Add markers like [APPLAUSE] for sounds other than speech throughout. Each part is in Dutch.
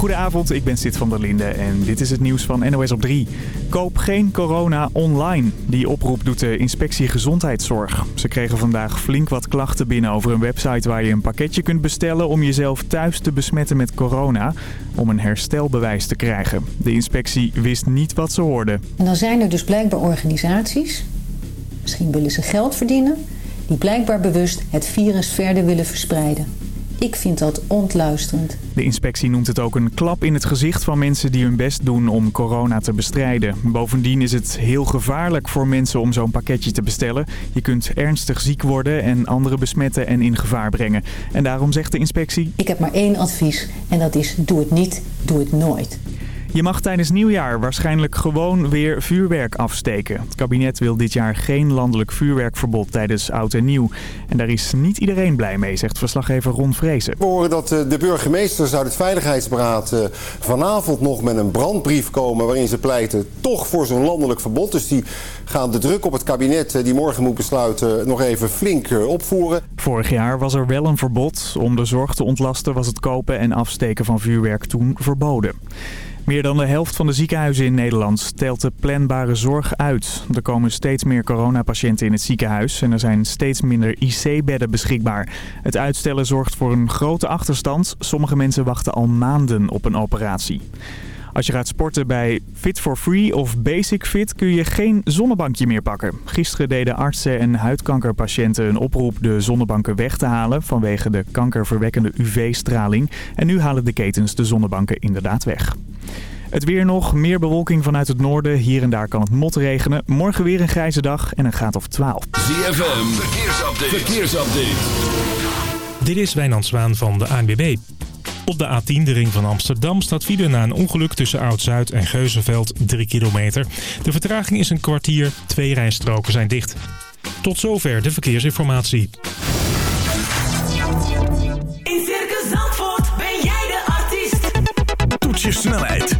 Goedenavond, ik ben Sid van der Linde en dit is het nieuws van NOS op 3. Koop geen corona online. Die oproep doet de inspectie gezondheidszorg. Ze kregen vandaag flink wat klachten binnen over een website waar je een pakketje kunt bestellen om jezelf thuis te besmetten met corona. Om een herstelbewijs te krijgen. De inspectie wist niet wat ze hoorden. En dan zijn er dus blijkbaar organisaties, misschien willen ze geld verdienen, die blijkbaar bewust het virus verder willen verspreiden. Ik vind dat ontluisterend. De inspectie noemt het ook een klap in het gezicht van mensen die hun best doen om corona te bestrijden. Bovendien is het heel gevaarlijk voor mensen om zo'n pakketje te bestellen. Je kunt ernstig ziek worden en anderen besmetten en in gevaar brengen. En daarom zegt de inspectie... Ik heb maar één advies en dat is doe het niet, doe het nooit. Je mag tijdens nieuwjaar waarschijnlijk gewoon weer vuurwerk afsteken. Het kabinet wil dit jaar geen landelijk vuurwerkverbod tijdens oud en nieuw. En daar is niet iedereen blij mee, zegt verslaggever Ron Vrezen. We horen dat eh, de burgemeesters uit het Veiligheidsberaad eh, vanavond nog met een brandbrief komen... waarin ze pleiten toch voor zo'n landelijk verbod. Dus die gaan de druk op het kabinet eh, die morgen moet besluiten nog even flink opvoeren. Vorig jaar was er wel een verbod. Om de zorg te ontlasten was het kopen en afsteken van vuurwerk toen verboden. Meer dan de helft van de ziekenhuizen in Nederland stelt de planbare zorg uit. Er komen steeds meer coronapatiënten in het ziekenhuis en er zijn steeds minder IC-bedden beschikbaar. Het uitstellen zorgt voor een grote achterstand. Sommige mensen wachten al maanden op een operatie. Als je gaat sporten bij Fit for Free of Basic Fit kun je geen zonnebankje meer pakken. Gisteren deden artsen en huidkankerpatiënten een oproep de zonnebanken weg te halen vanwege de kankerverwekkende UV-straling. En nu halen de ketens de zonnebanken inderdaad weg. Het weer nog, meer bewolking vanuit het noorden. Hier en daar kan het motregenen. Morgen weer een grijze dag en een graad of 12. ZFM, verkeersupdate. verkeersupdate. Dit is Wijnand Zwaan van de ANWB. Op de A10, de ring van Amsterdam, staat file na een ongeluk tussen Oud-Zuid en Geuzenveld 3 kilometer. De vertraging is een kwartier, twee rijstroken zijn dicht. Tot zover de verkeersinformatie. In Circus Zandvoort ben jij de artiest. Toets je snelheid,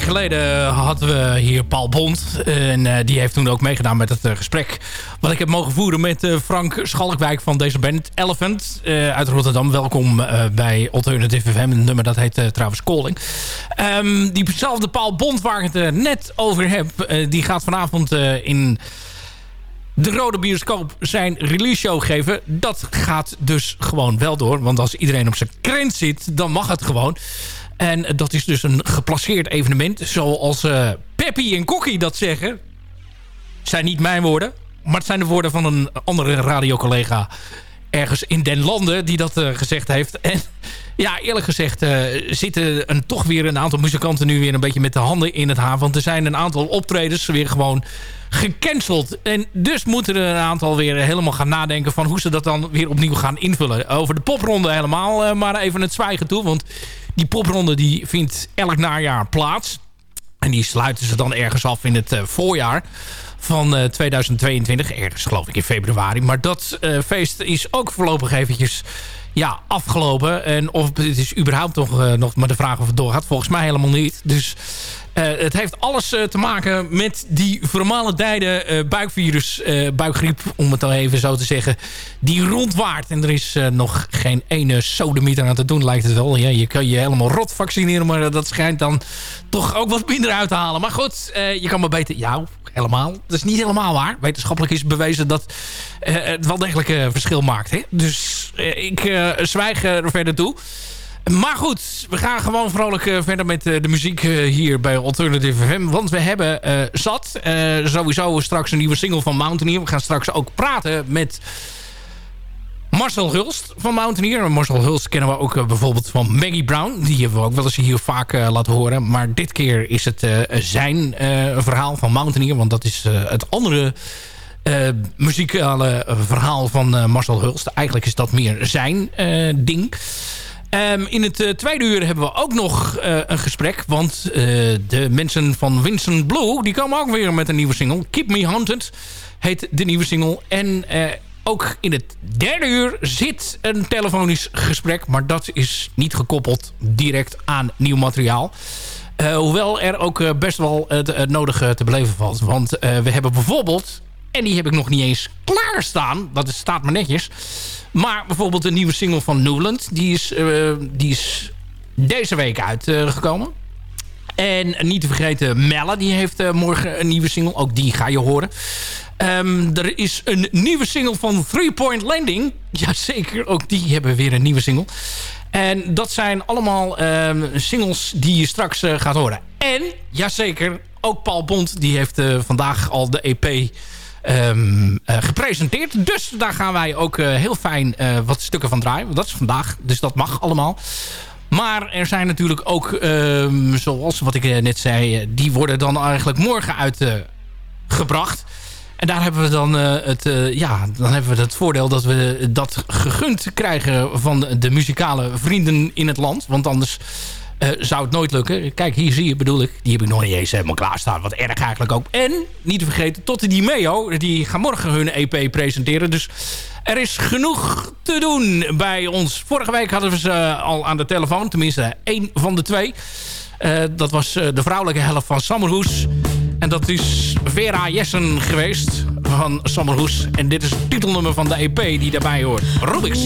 Geleden hadden we hier Paul Bond. En eh, die heeft toen ook meegedaan met het eh, gesprek... wat ik heb mogen voeren met eh, Frank Schalkwijk van deze band Elephant eh, uit Rotterdam. Welkom eh, bij Alternative FM. Een nummer dat heet eh, trouwens Calling. Ehm, diezelfde Paul Bond waar ik het eh, net over heb... eh, die gaat vanavond eh, in de Rode Bioscoop zijn release show geven. Dat gaat dus gewoon wel door. Want als iedereen op zijn krent zit, dan mag het gewoon. En dat is dus een geplaceerd evenement. Zoals eh Peppy en Kokkie dat zeggen. zijn niet mijn woorden. Maar het zijn de woorden van een andere radiocollega ergens in den landen die dat eh, gezegd heeft. En ja, eerlijk gezegd eh, zitten een, toch weer een aantal muzikanten nu weer een beetje met de handen in het haar. Want er zijn een aantal optredens weer gewoon gecanceld. En dus moeten er een aantal weer helemaal gaan nadenken van hoe ze dat dan weer opnieuw gaan invullen. Over de popronde helemaal, maar even het zwijgen toe. Want die popronde die vindt elk najaar plaats. En die sluiten ze dan ergens af in het eh, voorjaar van eh, 2022. Ergens geloof ik in februari. Maar dat eh, feest is ook voorlopig eventjes ja, afgelopen. En of het is überhaupt nog, eh, nog maar de vraag of het doorgaat. Volgens mij helemaal niet. Dus eh, het heeft alles eh, te maken met die vermalendijde eh buikvirus, eh, buikgriep, om het dan even zo te zeggen, die rondwaart. En er is eh, nog geen ene sodemieter aan te doen, lijkt het wel. Je kan je helemaal rot vaccineren, maar dat schijnt dan toch ook wat minder uit te halen. Maar goed, eh, je kan maar beter... Ja, helemaal. Dat is niet helemaal waar. Wetenschappelijk is bewezen dat eh, het wel degelijk verschil maakt. Hè? Dus eh, ik eh, zwijg er verder toe. Maar goed, we gaan gewoon vrolijk eh, verder met eh, de muziek eh, hier bij Alternative FM. Want we hebben zat. sowieso straks een nieuwe single van Mountaineer. We gaan straks ook praten met Marcel Hulst van Mountaineer. Marcel Hulst kennen we ook bijvoorbeeld van Maggie Brown. Die hebben we ook wel eens hier vaak laten horen. Maar dit keer is het zijn verhaal van Mountaineer. Want dat is het andere eh, muzikale verhaal van eh, Marcel Hulst. Eigenlijk is dat meer zijn ding. Ehm, in het eh, tweede uur hebben we ook nog eh, een gesprek. Want eh, de mensen van Vincent Blue... die komen ook weer met een nieuwe single. Keep Me Haunted heet de nieuwe single. En ook in het derde uur zit een telefonisch gesprek. Maar dat is niet gekoppeld direct aan nieuw materiaal. Hoewel er ook best wel het, nodige te beleven valt. Want we hebben bijvoorbeeld... En die heb ik nog niet eens klaarstaan. Dat staat maar netjes. Maar bijvoorbeeld een nieuwe single van Newland. Die is, eh, die is deze week uitgekomen. en niet te vergeten Melle. Die heeft eh, morgen een nieuwe single. Ook die ga je horen. Ehm, er is een nieuwe single van Three Point Landing. Jazeker, ook die hebben weer een nieuwe single. En dat zijn allemaal ehm, singles die je straks eh, gaat horen. En, jazeker, ook Paul Bond die heeft vandaag al de EP ehm, eh, gepresenteerd. Dus daar gaan wij ook eh, heel fijn eh, wat stukken van draaien. Want dat is vandaag, dus dat mag allemaal. Maar er zijn natuurlijk ook, ehm, zoals wat ik net zei... die worden dan eigenlijk morgen uitgebracht. En daar hebben we dan, het, ja, dan hebben we het voordeel dat we dat gegund krijgen van de muzikale vrienden in het land. Want anders eh, zou het nooit lukken. Kijk, hier zie je, bedoel ik, die heb ik nog niet eens helemaal klaarstaan. Wat erg eigenlijk ook. En, niet te vergeten, tot die Meo, die gaan morgen hun EP presenteren. Dus er is genoeg te doen bij ons. Vorige week hadden we ze al aan de telefoon. Tenminste, één van de twee. Eh, dat was eh, de vrouwelijke helft van Summerhoes. En dat is Vera Jessen geweest van Summerhoes. En dit is het titelnummer van de EP die daarbij hoort. Rubix.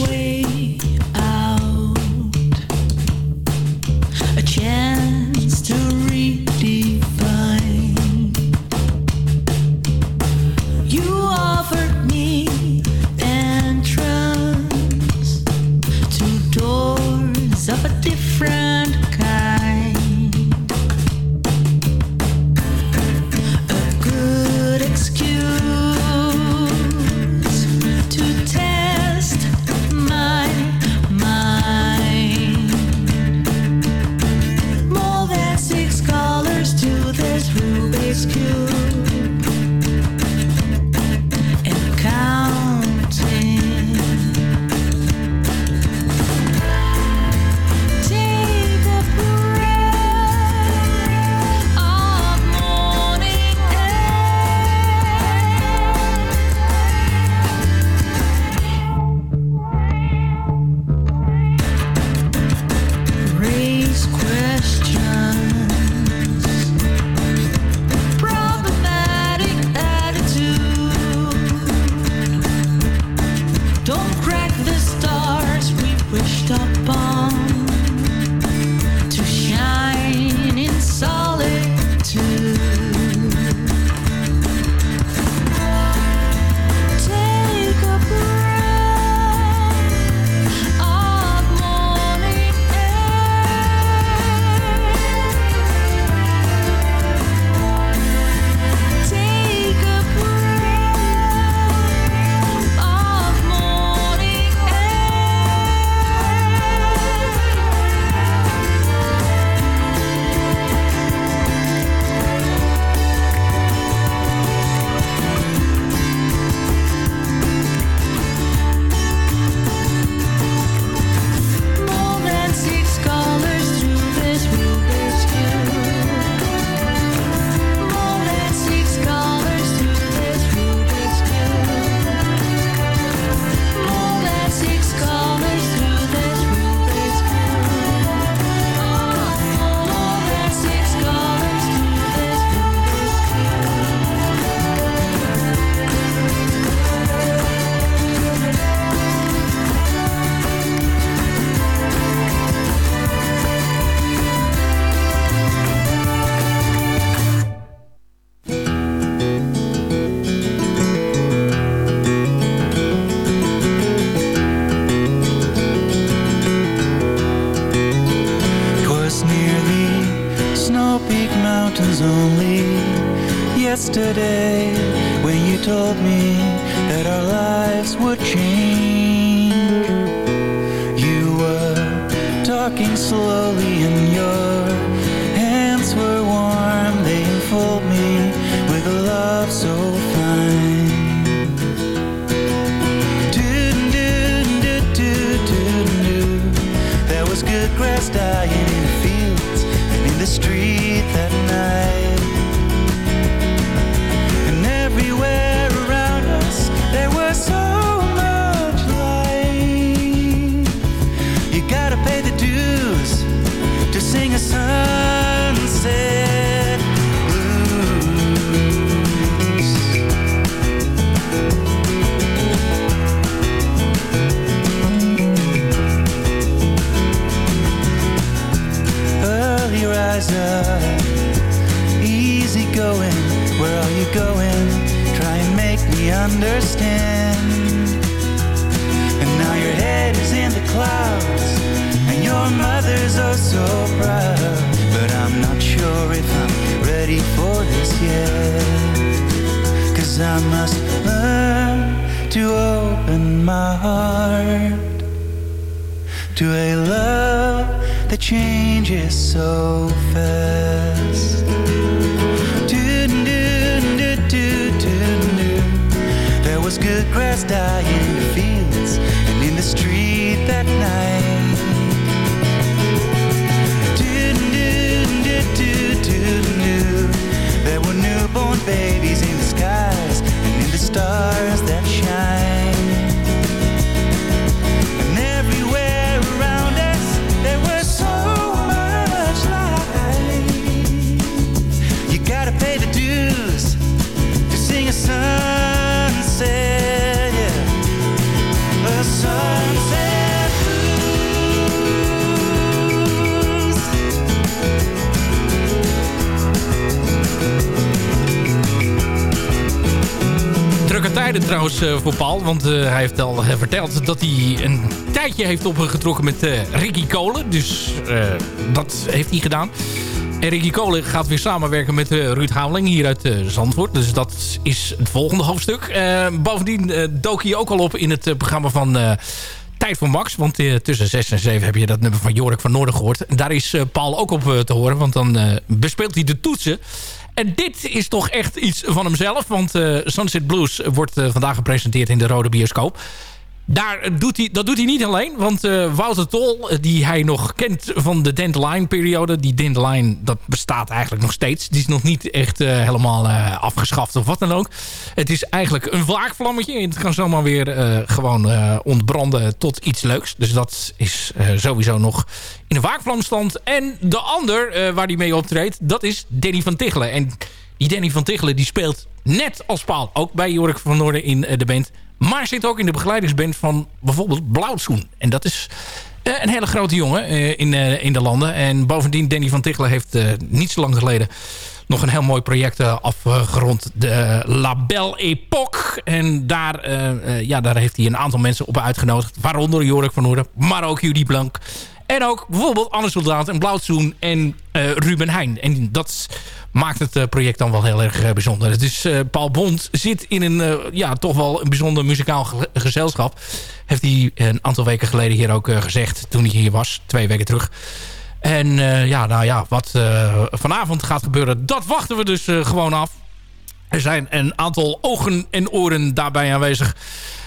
Eh, voor Paul. Want eh, hij heeft al eh, verteld dat hij een tijdje heeft opgetrokken met Ricky Kolen. Dus dat heeft hij gedaan. En Ricky Kolen gaat weer samenwerken met Ruud Hameling hier uit Zandvoort. Dus dat is het volgende hoofdstuk. Bovendien dook hij ook al op in het programma van... Tijd voor Max, want eh, tussen 6 en 7 heb je dat nummer van Jorik van Noorden gehoord. Daar is eh, Paul ook op eh, te horen, want dan bespeelt hij de toetsen. En dit is toch echt iets van hemzelf, want Sunset Blues wordt vandaag gepresenteerd in de Rode Bioscoop. Daar doet hij, dat doet hij niet alleen, want eh, Wouter Tol, eh, die hij nog kent van de Dandelion-periode... die Dandelion, dat bestaat eigenlijk nog steeds. Die is nog niet echt eh, helemaal eh, afgeschaft of wat dan ook. Het is eigenlijk een waakvlammetje. Het kan zomaar weer gewoon ontbranden tot iets leuks. Dus dat is sowieso nog in een waakvlamstand. En de ander waar die mee optreedt, dat is Danny van Tichelen. En die Danny van Tichelen die speelt net als Paul ook bij Jorik van Noorden in de band. Maar zit ook in de begeleidingsband van bijvoorbeeld Blauwzoen. En dat is eh, een hele grote jongen eh, in, eh, in de landen. En bovendien, Danny van Tichelen heeft niet zo lang geleden nog een heel mooi project afgerond. De La Belle. En daar, ja, daar heeft hij een aantal mensen op uitgenodigd. Waaronder Jorik van Noorden, maar ook Judy Blank. En ook bijvoorbeeld Anne Soldaat en Blauwzoen en eh, Ruben Heijn. En dat maakt het eh, project dan wel heel erg eh, bijzonder. Is, eh, Paul Bond zit in een ja, toch wel een bijzonder muzikaal ge- gezelschap. Heeft hij een aantal weken geleden hier ook gezegd toen hij hier was. Twee weken terug. En ja, nou ja, wat vanavond gaat gebeuren, dat wachten we dus gewoon af. Er zijn een aantal ogen en oren daarbij aanwezig.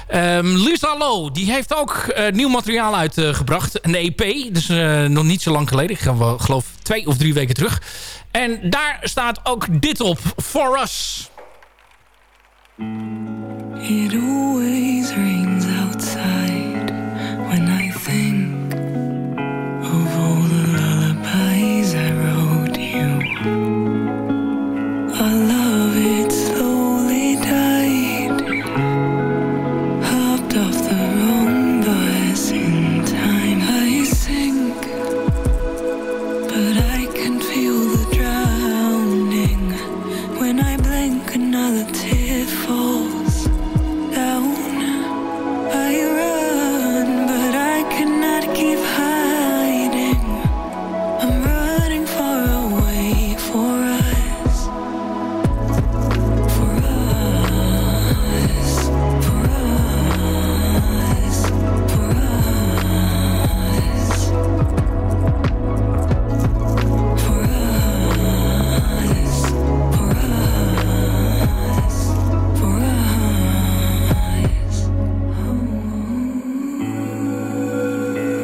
Ehm, Lisa Low, die heeft ook eh, nieuw materiaal uitgebracht. een EP, dus eh, nog niet zo lang geleden. Ik geloof twee of drie weken terug. En daar staat ook dit op, For Us. It always rains outside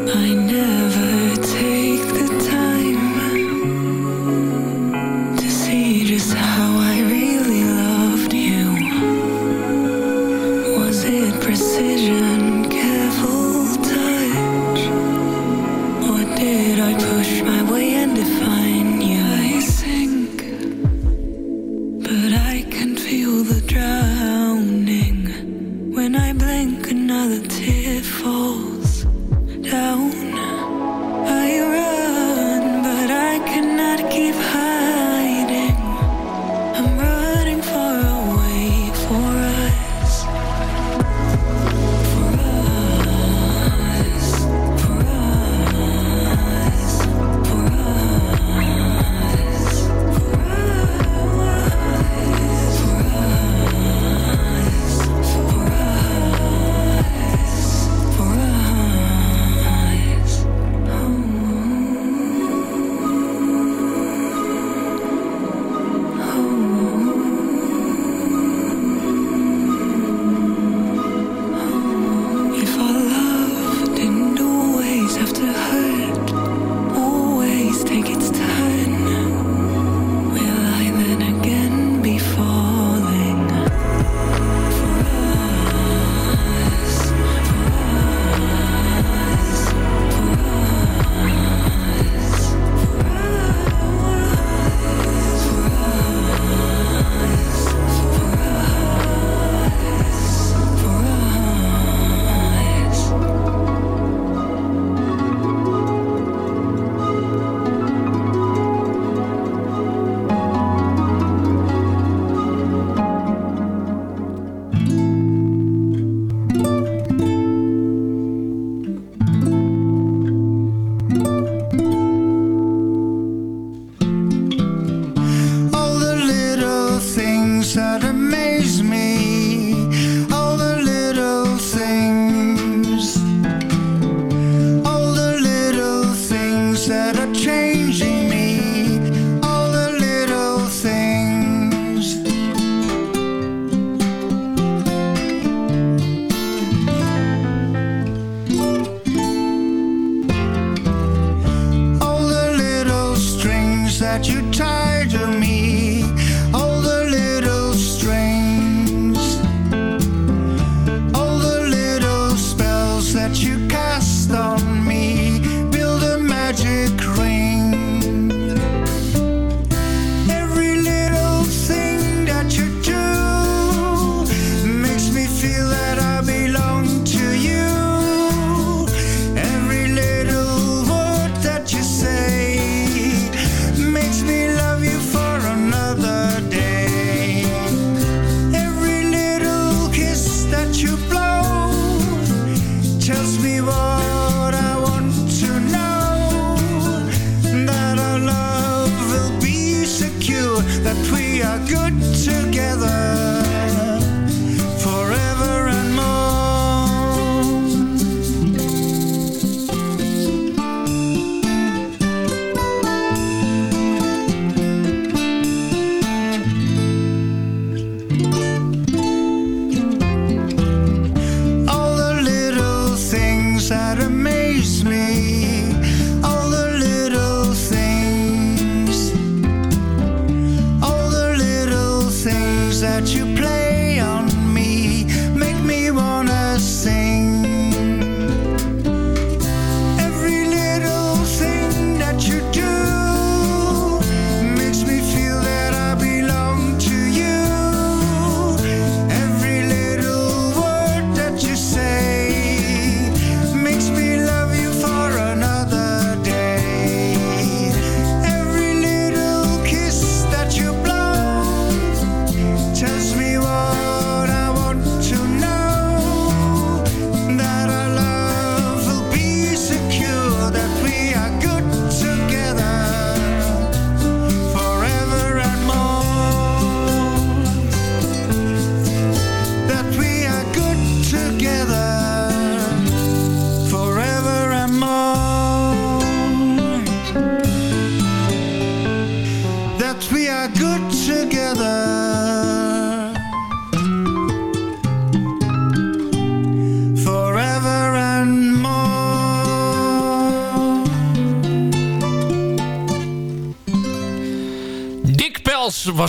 I never that you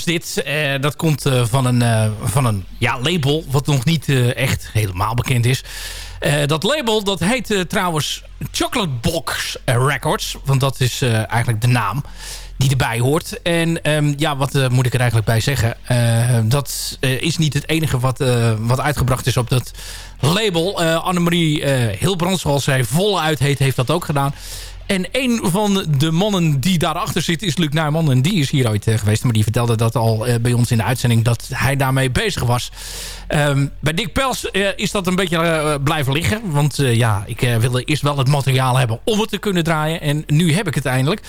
dit. Eh, dat komt eh, van een, eh, van een ja, label wat nog niet echt helemaal bekend is. Dat label dat heet trouwens Chocolate Box Records. Want dat is eigenlijk de naam die erbij hoort. En ehm, ja, wat moet ik er eigenlijk bij zeggen? Dat is niet het enige wat, wat uitgebracht is op dat label. Annemarie Hilbrand, zoals zij voluit heet, heeft dat ook gedaan. En een van de mannen die daarachter zit is Luc Nijman. En die is hier ooit eh, geweest. Maar die vertelde dat al eh, bij ons in de uitzending dat hij daarmee bezig was. Ehm, bij Dick Pels eh, is dat een beetje blijven liggen. Want ja, ik wilde eerst wel het materiaal hebben om het te kunnen draaien. En nu heb ik het eindelijk.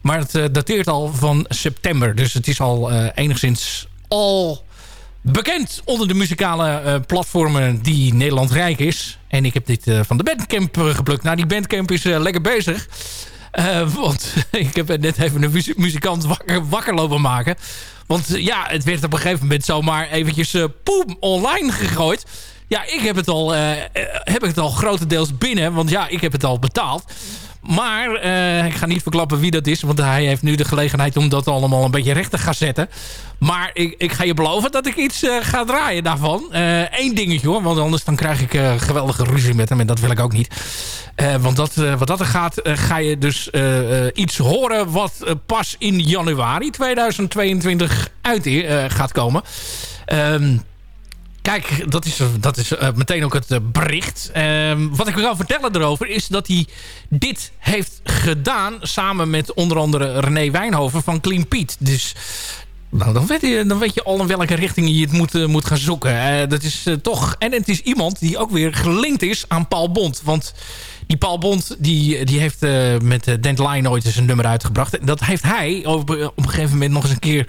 Maar het dateert al van september. Dus het is al enigszins al bekend onder de muzikale eh, platformen die Nederland rijk is. En ik heb dit eh, van de Bandcamp eh, geplukt. Nou, die Bandcamp is lekker bezig. Want [LAUGHS] ik heb net even een muzikant wakker, wakker lopen maken. Want ja, het werd op een gegeven moment zomaar eventjes poem online gegooid. Ja, ik heb het al, heb ik het al grotendeels binnen. Want ja, ik heb het al betaald. Maar eh, ik ga niet verklappen wie dat is. Want hij heeft nu de gelegenheid om dat allemaal een beetje recht te gaan zetten. Maar ik, ik ga je beloven dat ik iets eh, ga draaien daarvan. Eén dingetje hoor. Want anders dan krijg ik eh, geweldige ruzie met hem. En dat wil ik ook niet. Eh, want dat, eh, wat dat er gaat, eh, ga je dus eh, eh, iets horen wat eh, pas in januari 2022 uit eh, gaat komen. Ehm Kijk, dat is, dat is eh, meteen ook het eh, bericht. Ehm, wat ik wil vertellen erover is dat hij dit heeft gedaan... samen met onder andere René Wijnhoven van Clean Pete. Dus nou, dan, weet je, dan weet je al in welke richting je het moet, eh, moet gaan zoeken. Dat is toch... En het is iemand die ook weer gelinkt is aan Paul Bond. Want die Paul Bond die, die heeft met Dent ooit eens een nummer uitgebracht. En dat heeft hij op, op een gegeven moment nog eens een keer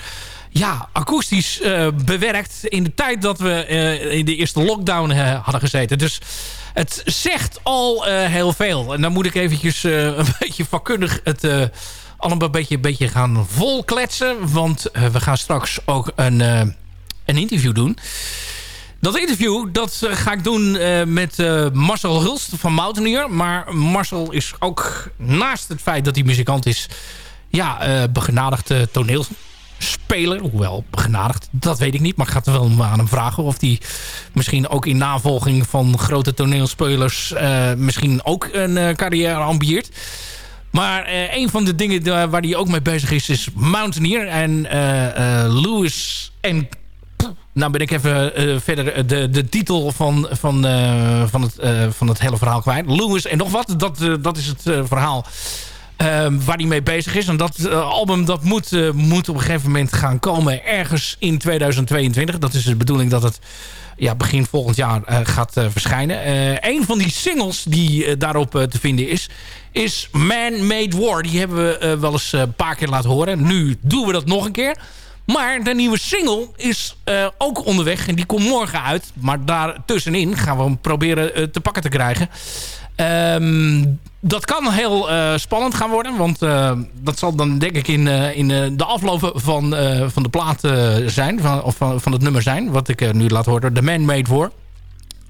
ja, akoestisch eh, bewerkt in de tijd dat we eh, in de eerste lockdown eh, hadden gezeten. Dus het zegt al heel veel. En dan moet ik eventjes [LAUGHS] een beetje vakkundig het allemaal een beetje, een beetje gaan volkletsen. Want we gaan straks ook een, een interview doen. Dat interview dat ga ik doen met Marcel Hulst van Mountaineer. Maar Marcel is ook naast het feit dat hij muzikant is... ja, eh begenadigd toneelspeler. Hoewel begenadigd, dat weet ik niet. Maar ik ga het wel aan hem vragen of hij misschien ook in navolging van grote toneelspelers... eh, misschien ook een eh, carrière ambieert. Maar eh, een van de dingen waar hij ook mee bezig is, is Mountaineer. En Lewis en... Nou ben ik even verder de, de titel van, van, van, het, van het hele verhaal kwijt. Lewis en nog wat, dat, dat is het verhaal waar hij mee bezig is. En dat eh, album dat moet, eh, moet op een gegeven moment gaan komen ergens in 2022. Dat is de bedoeling dat het ja, begin volgend jaar eh, gaat verschijnen. Eh een van die singles die daarop te vinden is... is Man Made War. Die hebben we wel eens een paar keer laten horen. Nu doen we dat nog een keer. Maar de nieuwe single is ook onderweg en die komt morgen uit. Maar daartussenin gaan we hem proberen te pakken te krijgen. Ehm, dat kan heel eh, spannend gaan worden. Want eh, dat zal dan denk ik in, eh, in de afloop van, van de plaat zijn. Van, of van, van het nummer zijn. Wat ik nu laat horen. De Man Made War.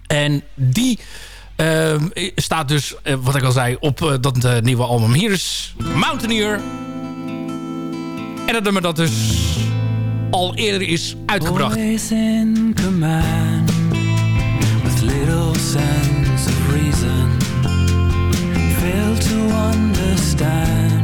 En die staat dus, wat ik al zei, op dat nieuwe album. Hier is Mountaineer. En dat nummer dat dus al eerder is uitgebracht. With little sense understand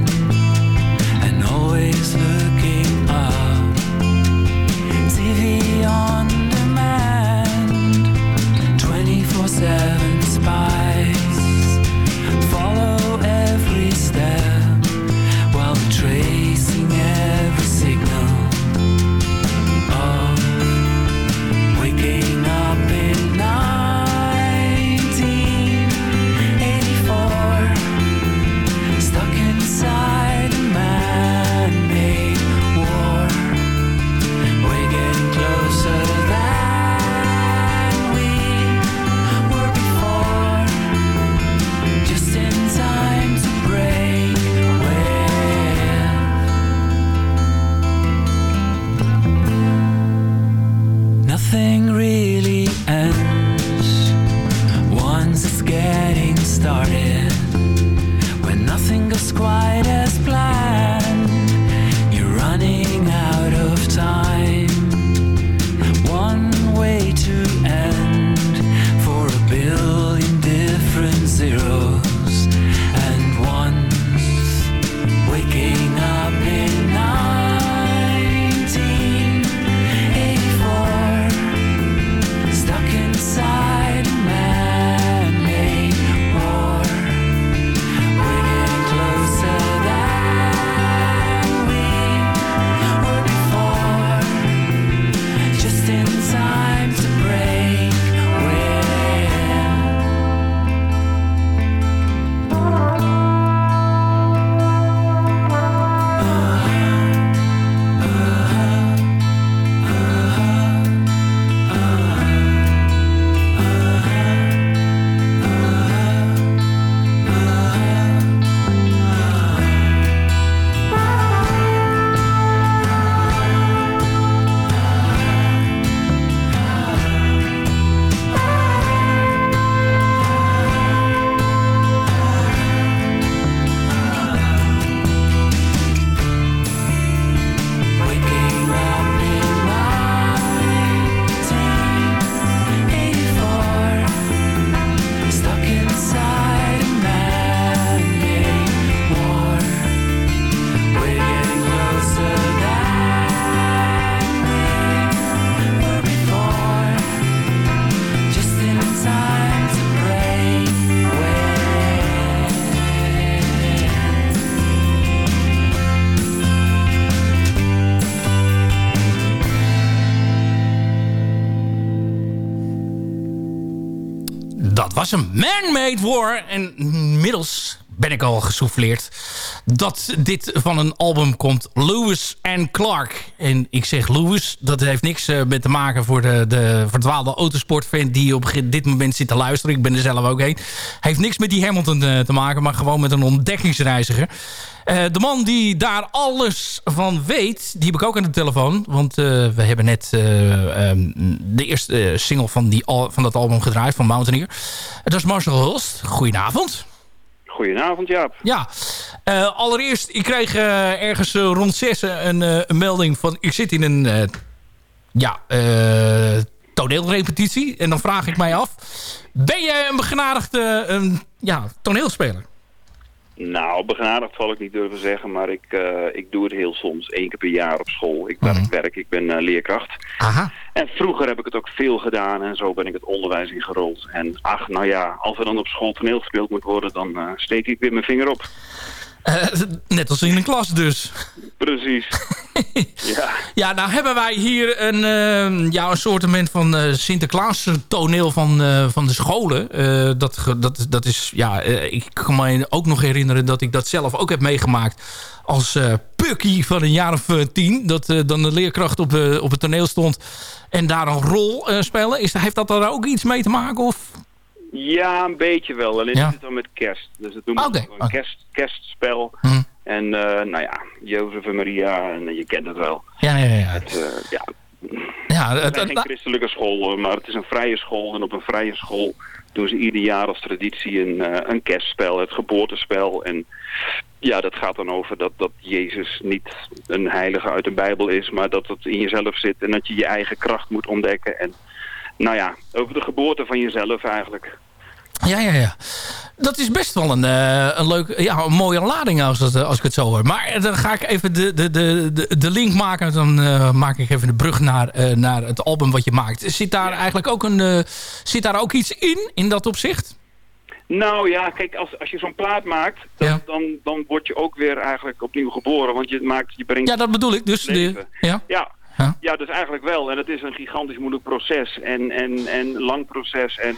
een man-made war. En inmiddels ben ik al gesouffleerd dat dit van een album komt. Lewis and Clark. En ik zeg Lewis, dat heeft niks eh, met te maken voor de, de verdwaalde autosportfan die op dit moment zit te luisteren. Ik ben er zelf ook heen. Heeft niks met die Hamilton eh, te maken, maar gewoon met een ontdekkingsreiziger. Eh, de man die daar alles van weet, die heb ik ook aan de telefoon. Want we hebben net eh, ehm, de eerste single van, die van dat album gedraaid, van Mountaineer. Dat is Marcel Hulst. Goedenavond. Goedenavond, Jaap. Ja, eh, allereerst, ik kreeg eh, ergens eh, rond zes een, een melding van... ik zit in een ja, toneelrepetitie. En dan vraag ik mij af... ben je een begenadigde een, ja, toneelspeler? Nou, begenadigd zal ik niet durven zeggen, maar ik, eh, ik doe het heel soms. één keer per jaar op school. Ik werk, werk ik ben eh, leerkracht. Aha. En vroeger heb ik het ook veel gedaan en zo ben ik het onderwijs ingerold. En ach, nou ja, als er dan op school toneel gespeeld moet worden, dan eh, steek ik weer mijn vinger op. Eh, net als in een klas dus. Precies. [LAUGHS] ja. Ja, nou hebben wij hier een, uh, ja, een soortement van uh, Sinterklaas toneel van, van de scholen. Dat, dat, dat is, ja, ik kan me ook nog herinneren dat ik dat zelf ook heb meegemaakt als pukkie van een jaar of tien. Dat dan de leerkracht op, op het toneel stond en daar een rol spelen. Is, heeft dat daar ook iets mee te maken? Of? Ja, een beetje wel. Alleen Ja. is het dan met kerst. Dus dat doen we een kerst, kerstspel. Hm. En eh, nou ja, Jozef en Maria, en eh, je kent het wel. Ja, ja, ja. Het, eh, ja. ja het is geen christelijke school, maar het is een vrije school. En op een vrije school doen ze ieder jaar als traditie een, een kerstspel, het geboortespel. En ja, dat gaat dan over dat, dat Jezus niet een heilige uit de Bijbel is, maar dat het in jezelf zit en dat je je eigen kracht moet ontdekken. En nou ja, over de geboorte van jezelf eigenlijk. Ja, ja, ja. Dat is best wel een, eh, een leuk, ja, een mooie lading als, het, eh, als ik het zo hoor. Maar eh, dan ga ik even de, de, de, de, link maken. Dan maak ik even de brug naar, naar het album wat je maakt. Zit daar eigenlijk ook, een, zit daar ook iets in, in dat opzicht? Nou ja, kijk, als, als je zo'n plaat maakt, dan, dan, dan word je ook weer eigenlijk opnieuw geboren. Want je, maakt, je brengt Ja, dat bedoel ik. Dus de. Ja. Ja. ja, dus eigenlijk wel. En het is een gigantisch moeilijk proces en, en, en lang proces. En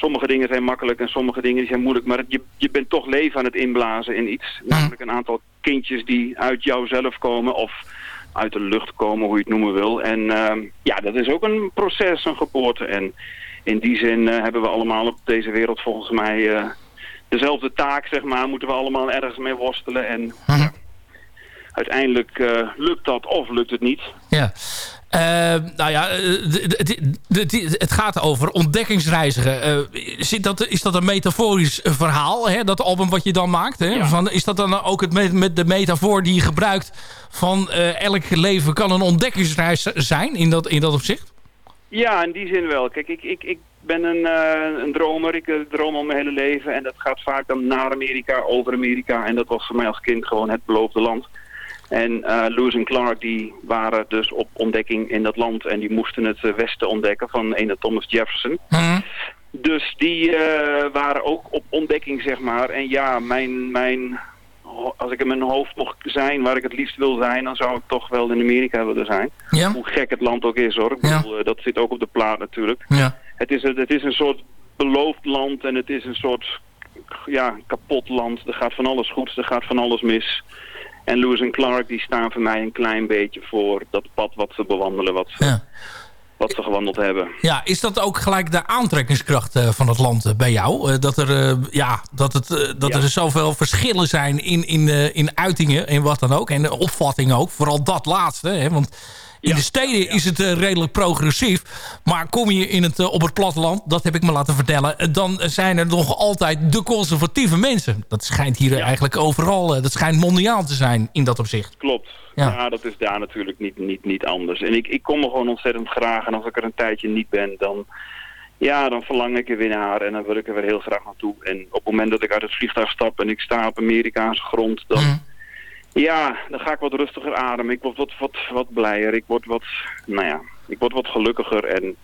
sommige dingen zijn makkelijk en sommige dingen die zijn moeilijk. Maar je, je bent toch leven aan het inblazen in iets. Namelijk een aantal kindjes die uit jouzelf komen of uit de lucht komen, hoe je het noemen wil. En ehm, ja, dat is ook een proces, een geboorte. En in die zin eh, hebben we allemaal op deze wereld volgens mij eh, dezelfde taak, zeg maar. Moeten we allemaal ergens mee worstelen. En ja, uiteindelijk eh, lukt dat of lukt het niet. Ja. Eh, nou ja, eh, het gaat over ontdekkingsreizigen. Eh, zit dat, is dat een metaforisch verhaal, hè, dat album wat je dan maakt? Hè? Van, is dat dan ook het met, met de metafoor die je gebruikt van eh, elk leven kan een ontdekkingsreis zijn in dat, in dat opzicht? Ja, in die zin wel. Kijk, ik, ik, ik ben een, eh, een dromer. Ik eh, droom al mijn hele leven. En dat gaat vaak dan naar Amerika, over Amerika. En dat was voor mij als kind gewoon het beloofde land. En eh Lewis en Clark die waren dus op ontdekking in dat land. En die moesten het eh, westen ontdekken van ene Thomas Jefferson. Dus die eh, waren ook op ontdekking, zeg maar. En ja, mijn, mijn, als ik in mijn hoofd mocht zijn waar ik het liefst wil zijn... dan zou ik toch wel in Amerika willen zijn. Ja. Hoe gek het land ook is, hoor. Ik bedoel, dat zit ook op de plaat natuurlijk. Ja. Het is, een- het is een soort beloofd land en het is een soort ja, kapot land. Er gaat van alles goed, er gaat van alles mis. En Lewis en Clark die staan voor mij een klein beetje voor dat pad wat ze bewandelen, wat ze, wat ze gewandeld hebben. Ja, is dat ook gelijk de aantrekkingskracht eh, van het land eh, bij jou? Eh, dat er, ja, dat het, dat er zoveel verschillen zijn in, in, in uitingen en wat dan ook. En de opvatting ook. Vooral dat laatste. Hè? Want in de steden is het eh, redelijk progressief. Maar kom je in het, eh, op het platteland, dat heb ik me laten vertellen... eh, dan zijn er nog altijd de conservatieve mensen. Dat schijnt hier eigenlijk overal... dat schijnt mondiaal te zijn in dat opzicht. Klopt. Ja. Ja, dat is daar natuurlijk niet, niet, niet anders. En ik, ik kom er gewoon ontzettend graag. En als ik er een tijdje niet ben, dan, ja, dan verlang ik er weer naar. En dan wil ik er weer heel graag naartoe. En op het moment dat ik uit het vliegtuig stap en ik sta op Amerikaanse grond, dan, ja, dan ga ik wat rustiger ademen. Ik word wat, wat, wat blijer. Ik word wat, nou ja, ik word wat gelukkiger. En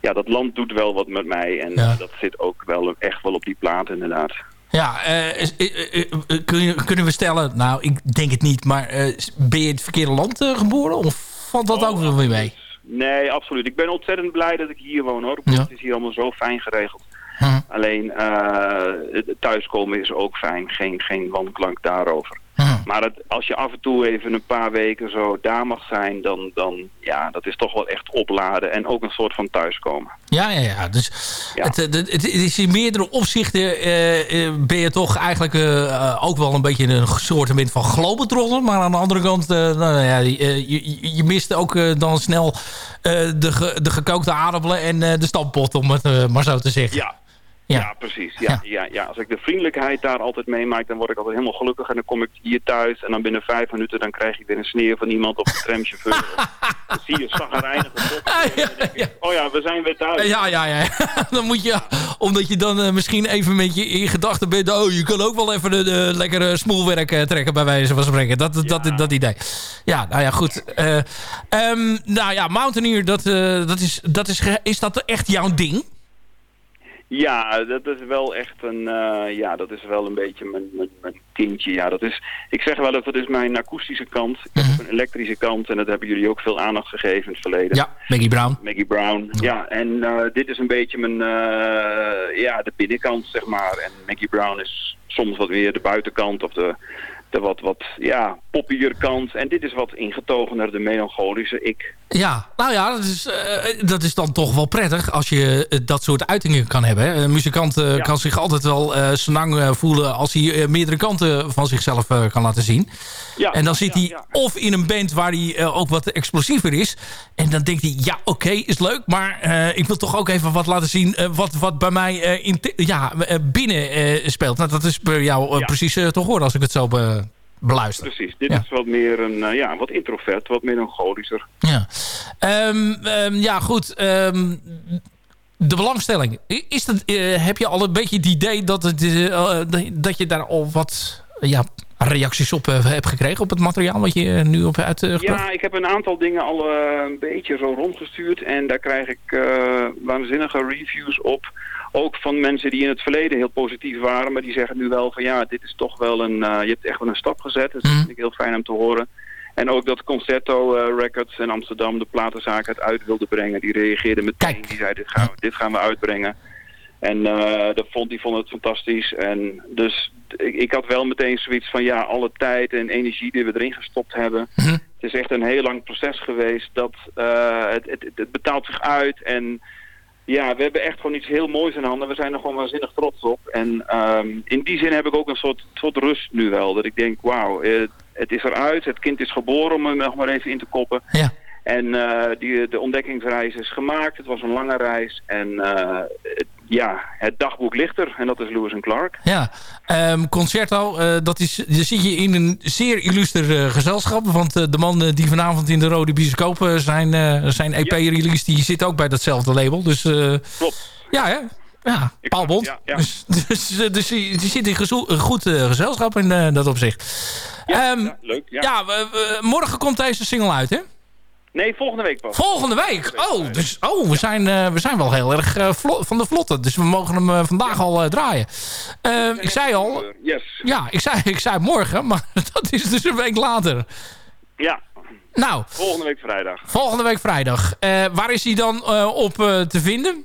ja, dat land doet wel wat met mij. En Ja. dat zit ook wel echt wel op die plaat inderdaad. Ja, eh, eh, eh, eh, kun kunnen we stellen... Nou, ik denk het niet, maar eh, ben je in het verkeerde land eh, geboren? Of valt dat ook wel weer mee? Nee, absoluut. Ik ben ontzettend blij dat ik hier woon hoor. Ja. Het is hier allemaal zo fijn geregeld. Hm. Alleen eh, thuiskomen is ook fijn. Geen, geen wanklank daarover. Maar het, als je af en toe even een paar weken zo daar mag zijn, dan, dan ja, dat is toch wel echt opladen en ook een soort van thuiskomen. Ja, ja, ja. Dus Het, het, het is in meerdere opzichten eh, eh, ben je toch eigenlijk eh, ook wel een beetje een soort van globetrotter. Maar aan de andere kant, eh, nou ja, je, je, je mist ook dan snel eh, de, de gekookte aardappelen en eh, de stampot, om het maar zo te zeggen. Ja. Ja, precies. Ja, ja. Ja, Als ik de vriendelijkheid daar altijd meemaak, dan word ik altijd helemaal gelukkig. En dan kom ik hier thuis en dan binnen vijf minuten dan krijg ik weer een sneer van iemand of een tramchauffeur. [LAUGHS] dan zie je zaggerijnige [LAUGHS] kop. Oh ja, we zijn weer thuis. Ja, ja, ja. [LAUGHS] dan moet je, omdat je dan eh, misschien even met je in gedachten bent... oh, je kan ook wel even de, de lekkere smoelwerk eh, trekken bij wijze van spreken. Dat, dat, dat, idee. Ja, nou ja, goed. Eh, ehm, nou ja, Mountaineer, dat, dat is, dat is, is dat echt jouw ding? Ja, dat is wel echt een, eh, ja, dat is wel een beetje mijn, mijn, mijn kindje. Ja, dat is, ik zeg wel dat dat is mijn akoestische kant. Ik heb een elektrische kant en dat hebben jullie ook veel aandacht gegeven in het verleden. Ja, Maggie Brown. Maggie Brown, ja. En eh, dit is een beetje mijn, eh, ja, de binnenkant, zeg maar. En Maggie Brown is soms wat weer de buitenkant of de, de wat, wat, ja, poppier kant. En dit is wat ingetogener, de melancholische ik. Ja, nou ja, dat is, eh, dat is dan toch wel prettig als je eh, dat soort uitingen kan hebben. hè. Een muzikant eh, kan zich altijd wel senang voelen als hij meerdere kanten van zichzelf kan laten zien. Ja, en dan zit hij of in een band waar hij ook wat explosiever is. En dan denkt hij, ja oké, is leuk. Maar ik wil toch ook even wat laten zien wat, wat bij mij in ja, binnen speelt. Nou, dat is bij jou precies te horen als ik het zo be- Precies, dit Ja. is wat meer een, eh, ja, wat introvert, wat melancholischer. Ja, Ehm, ehm, ja goed. ehm, de belangstelling. Is dat, eh, heb je al een beetje het idee dat, het, eh, dat je daar al wat ja, reacties op hebt gekregen... op het materiaal wat je nu op gebracht? Ja, ik heb een aantal dingen al een beetje zo rondgestuurd en daar krijg ik waanzinnige reviews op. Ook van mensen die in het verleden heel positief waren, maar die zeggen nu wel van ja, dit is toch wel een, eh, je hebt echt wel een stap gezet. Dus dat vind ik heel fijn om te horen. En ook dat Concerto eh, Records in Amsterdam de platenzaak het uit wilde brengen. Die reageerde meteen, die zei dit gaan, we, dit gaan we uitbrengen. En eh, dat vond, die vond het fantastisch. En dus ik, ik had wel meteen zoiets van ja, alle tijd en energie die we erin gestopt hebben. Het is echt een heel lang proces geweest. Dat, het, het, het betaalt zich uit. En ja, we hebben echt gewoon iets heel moois in handen. We zijn er gewoon waanzinnig trots op. En ehm, in die zin heb ik ook een soort, soort rust nu wel. Dat ik denk, wauw, eh, het is eruit. Het kind is geboren, om hem nog maar even in te koppen. Ja. En eh, die, de ontdekkingsreis is gemaakt. Het was een lange reis. En eh, het- ja, het dagboek ligt er. En dat is Lewis en Clark. Ja, Ehm, Concerto, eh, dat is, daar zit je in een zeer illuster eh, gezelschap. Want eh, de man eh, die vanavond in de Rode Bioscoop zijn, zijn EP-release... die zit ook bij datzelfde label. Dus Klopt. ja, hè? Ja, Paul Bond. ja, ja. Dus, [LAUGHS] dus, dus die, zit in goed gezelschap in dat opzicht. Ehm, Leuk, ja. ja, morgen komt deze single uit, hè? Nee, volgende week pas. Volgende week? Oh, dus, oh we, zijn, eh, we zijn wel heel erg vlo- van de vlotte. Dus we mogen hem eh, vandaag al draaien. Ik zei al... Yes. Ja, ik zei, [LAUGHS] ik zei morgen, maar [LAUGHS] dat is dus een week later. Ja, Nou, volgende week vrijdag. volgende week vrijdag. Waar is hij dan op te vinden?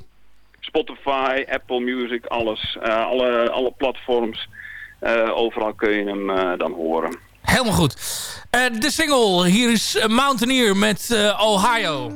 Spotify, Apple Music, alles. Alle, alle platforms. Overal kun je hem dan horen. Helemaal goed. Eh, de single, hier is Mountaineer met eh, Ohio.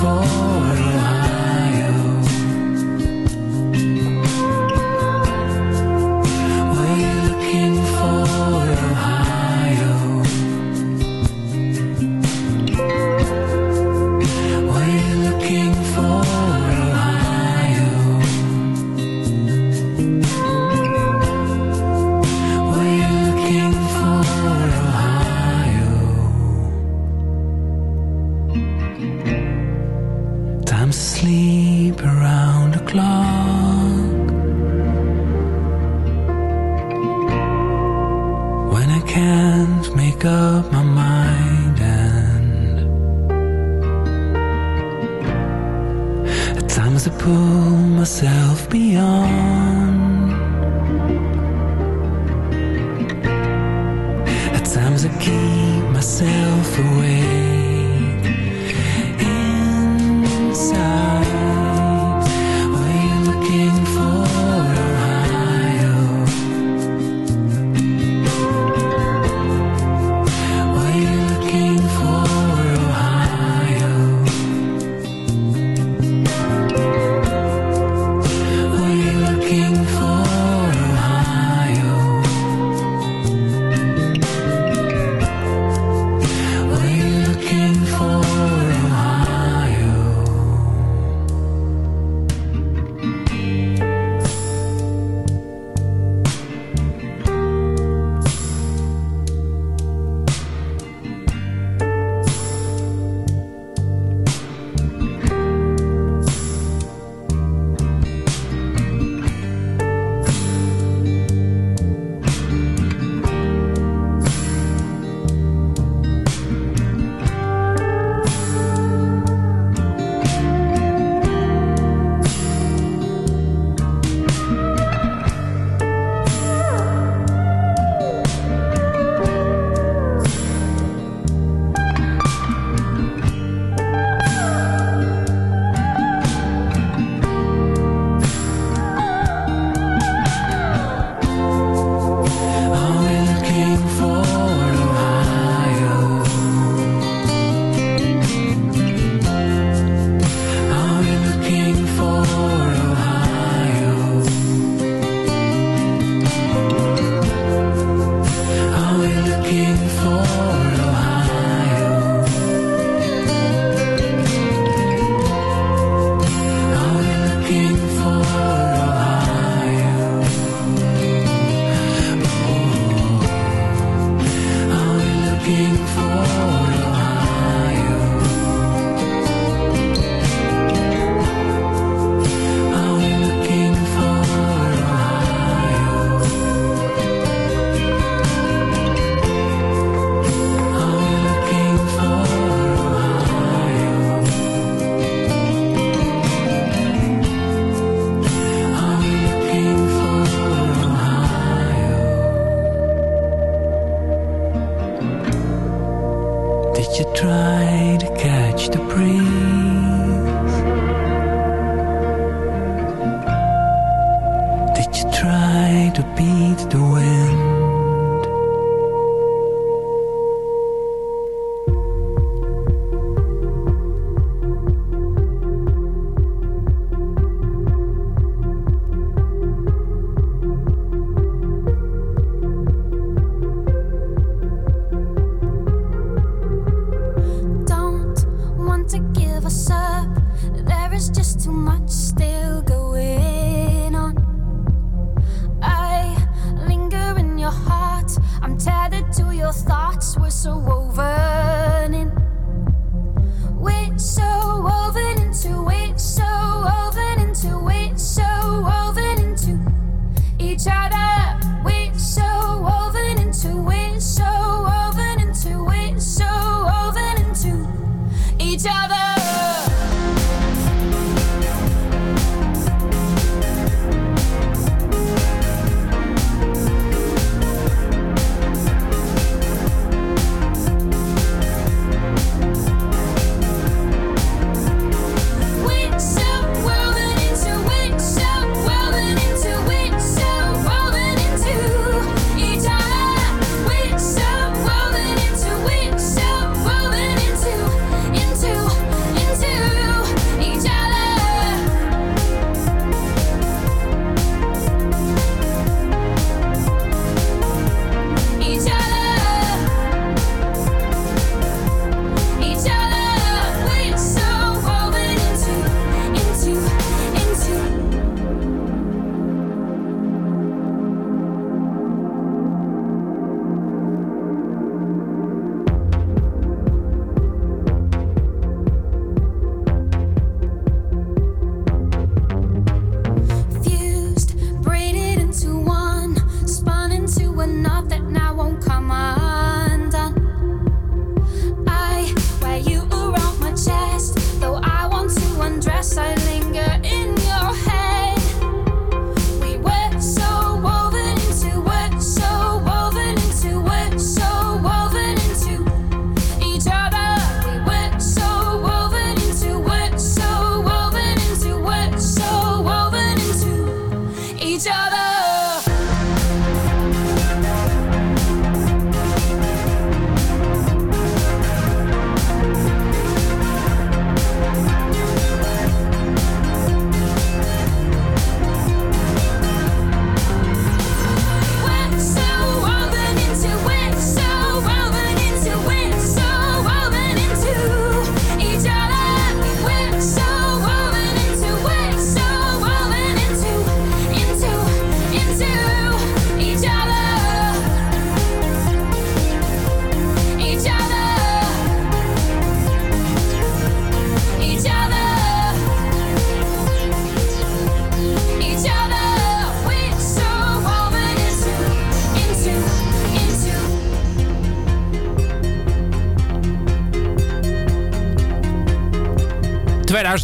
For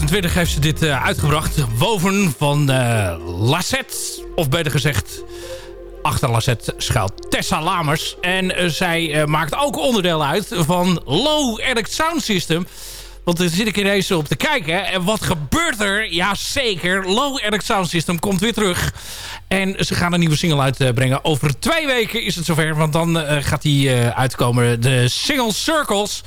2020 heeft ze dit eh, uitgebracht. Woven van uh, Lasset. Of beter gezegd, achter Lasset schuilt Tessa Lamers. En eh, zij eh, maakt ook onderdeel uit van Low Eric Sound System. Want daar zit ik ineens op te kijken. En wat gebeurt er? Ja, zeker. Low Eric Sound System komt weer terug. En ze gaan een nieuwe single uitbrengen. Over twee weken is het zover. Want dan eh, gaat die eh, uitkomen. De single Circles.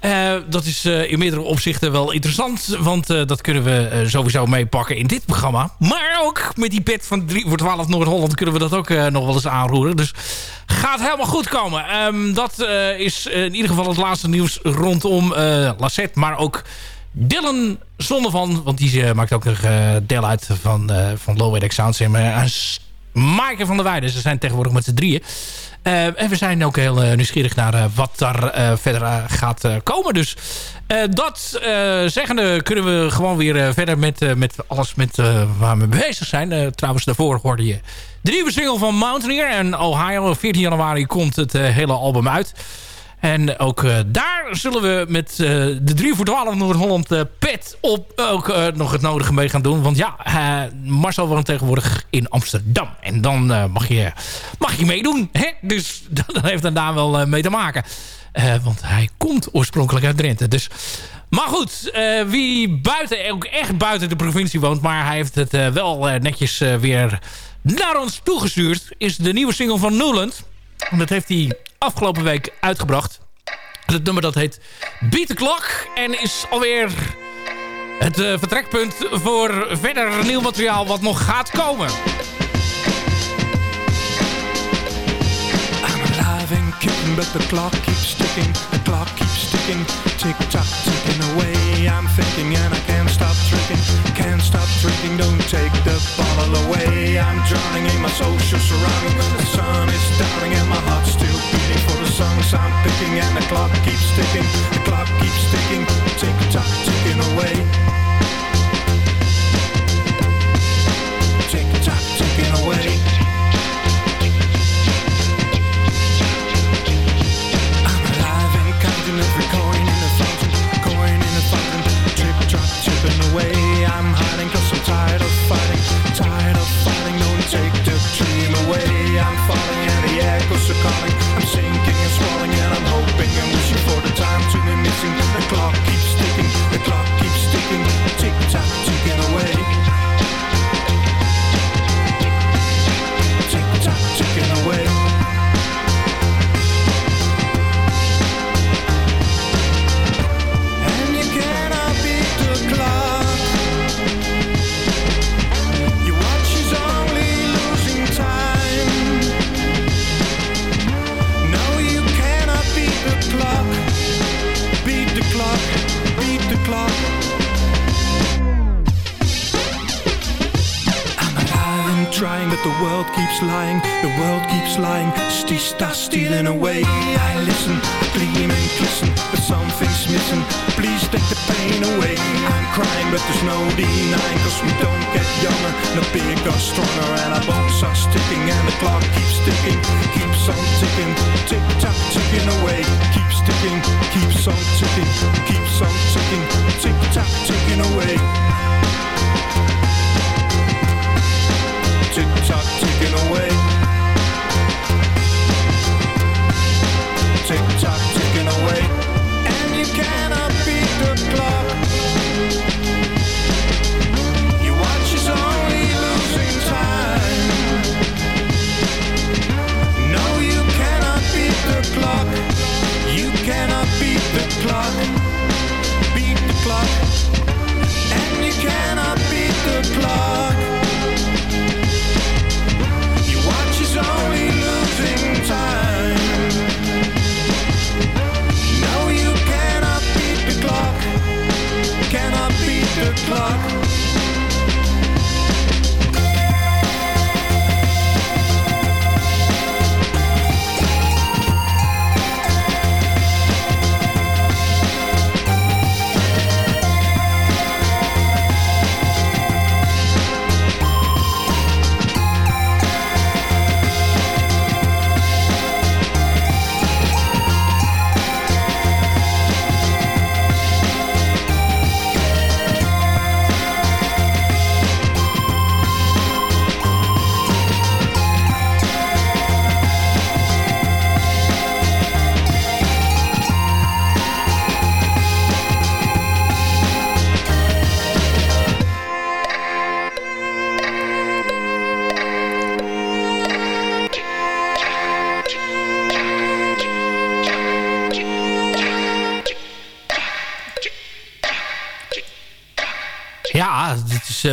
Eh, dat is eh, in meerdere opzichten wel interessant. Want eh, dat kunnen we sowieso meepakken in dit programma. Maar ook met die bed van 3 voor 12 Noord-Holland kunnen we dat ook nog wel eens aanroeren. Dus gaat helemaal goed komen. Ehm, dat is in ieder geval het laatste nieuws rondom Lassette. Maar ook Dylan Zonnevan. Want die maakt ook nog deel uit van, van Low Edit Sounds. En Maaike van der Weijden. Ze zijn tegenwoordig met z'n drieën. Uh, en we zijn ook heel uh, nieuwsgierig naar uh, wat daar verder gaat komen. Dus dat zeggende kunnen we gewoon weer verder met, met alles met, waar we mee bezig zijn. trouwens, daarvoor hoorde je de nieuwe single van Mountaineer. En Ohio, 14 januari komt het hele album uit. En ook uh, daar zullen we met uh, de 3 voor 12 Noord-Holland uh, pet op ook nog het nodige mee gaan doen. Want ja, Marcel woont tegenwoordig in Amsterdam. En dan mag, je, mag je meedoen. Hè? Dus [LAUGHS] dat heeft er daar wel mee te maken. want hij komt oorspronkelijk uit Drenthe. Dus... Maar goed, wie buiten, ook echt buiten de provincie woont... maar hij heeft het wel netjes weer naar ons toegestuurd... is de nieuwe single van Newland... En dat heeft hij afgelopen week uitgebracht. Het nummer dat heet Beat the Clock. En is alweer het uh, vertrekpunt voor verder nieuw materiaal wat nog gaat komen. I'm alive and. The clock keeps ticking. Tick tock, ticking away. I'm thinking and I can't stop tricking. Can't stop tricking. Don't take the bottle away. I'm drowning in my social surrounding. The sun is downing and my heart's still beating for the songs I'm picking. And the clock keeps ticking. The clock keeps ticking. Tick tock, ticking away.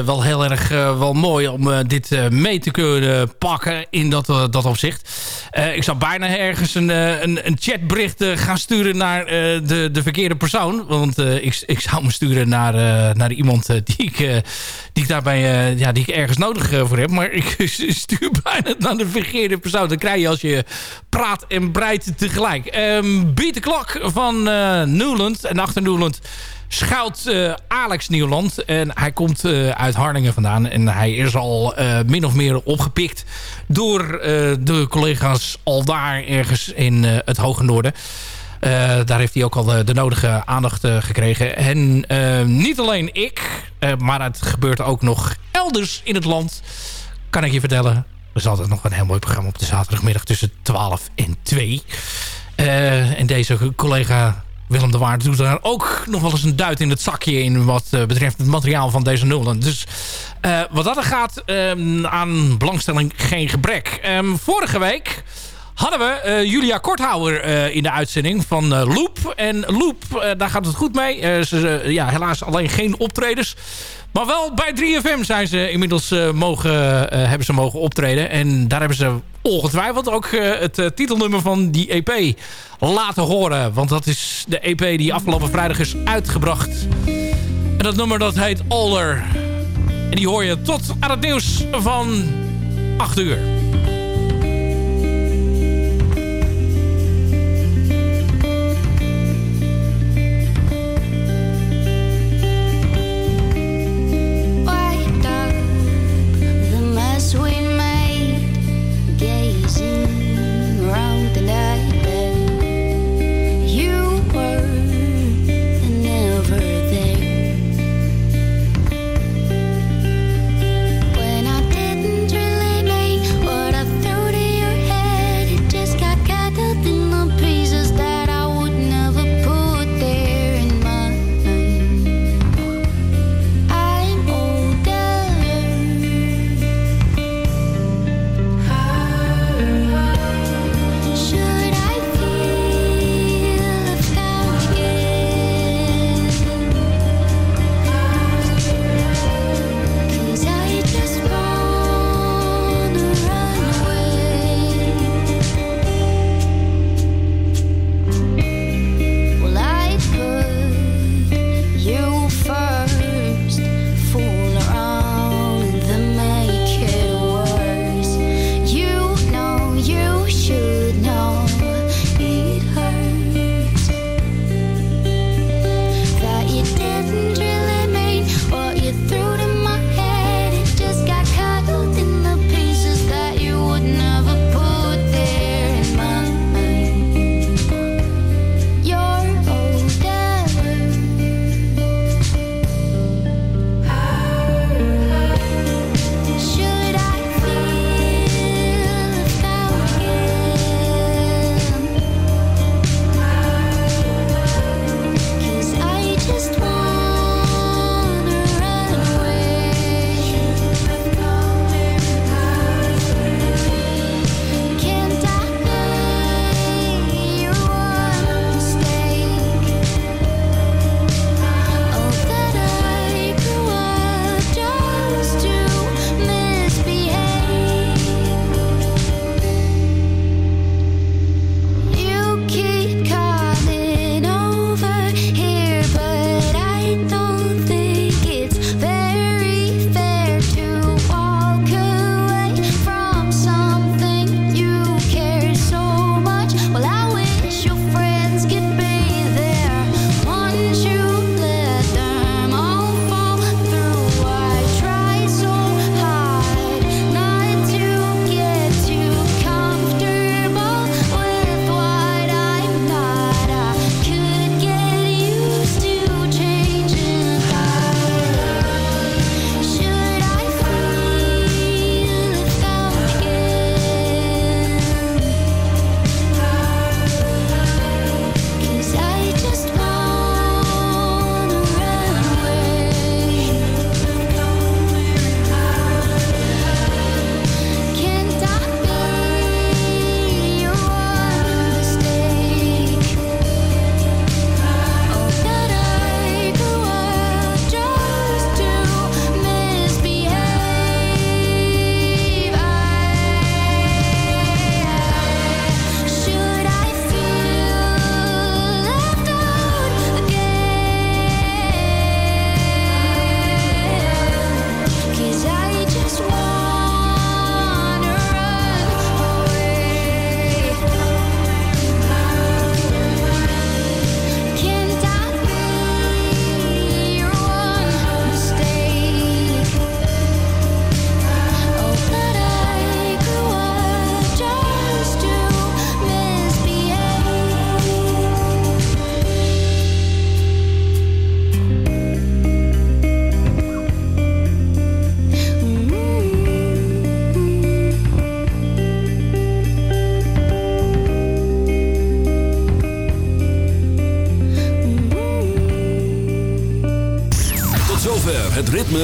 Wel heel erg eh, wel mooi om eh, dit eh, mee te kunnen pakken in dat, eh, dat opzicht. Eh, ik zou bijna ergens een, eh, een, een chatbericht eh, gaan sturen naar eh, de, de verkeerde persoon. Want eh, ik, ik zou me sturen naar, eh, naar iemand eh, die, ik, eh, die ik daarbij eh, ja, die ik ergens nodig eh, voor heb. Maar ik [LAUGHS] stuur bijna naar de verkeerde persoon. Dan krijg je als je praat en breidt tegelijk. Ehm Beat the Clock van eh Newland. En achter Newland schuilt eh, Alex Nieuwland. En hij komt eh, uit Harlingen vandaan. En hij is al eh, min of meer opgepikt door de collega's al daar ergens in het Hoge Noorden. Daar heeft hij ook al de, nodige aandacht gekregen. En niet alleen ik, maar het gebeurt ook nog elders in het land. Kan ik je vertellen. Er is altijd nog een heel mooi programma op de zaterdagmiddag tussen 12 en 2. Eh, en deze collega Willem de Waard doet daar ook nog wel eens een duit in het zakje in wat eh, betreft het materiaal van deze nullen. Dus eh, wat dat er gaat, ehm, aan belangstelling geen gebrek. Ehm, vorige week hadden we eh, Julia Korthouwer eh, in de uitzending van eh, Loop. En Loop, daar gaat het goed mee. Ze, ja, helaas alleen geen optredens. Maar wel bij 3FM zijn ze inmiddels mogen, hebben ze mogen optreden. En daar hebben ze ongetwijfeld ook het titelnummer van die EP laten horen. Want dat is de EP die afgelopen vrijdag is uitgebracht. En dat nummer dat heet Older. En die hoor je tot aan het nieuws van 8 uur.